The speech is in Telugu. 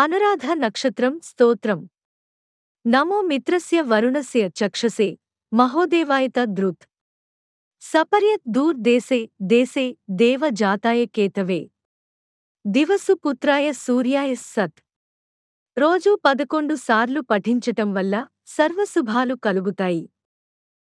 అనురాధ నక్షత్రం స్తోత్రం. నమో మిత్రస్య వరుణస్య చక్షసే మహోదేవాయత దృత్. సపర్యత్ దూర్ దేశే దేశే దేవ జాతాయ కేతవే. దివసు పుత్రాయ సూర్యాయ సత్. రోజూ పదకొండు సార్లు పఠించటం వల్ల సర్వశుభాలు కలుగుతాయి.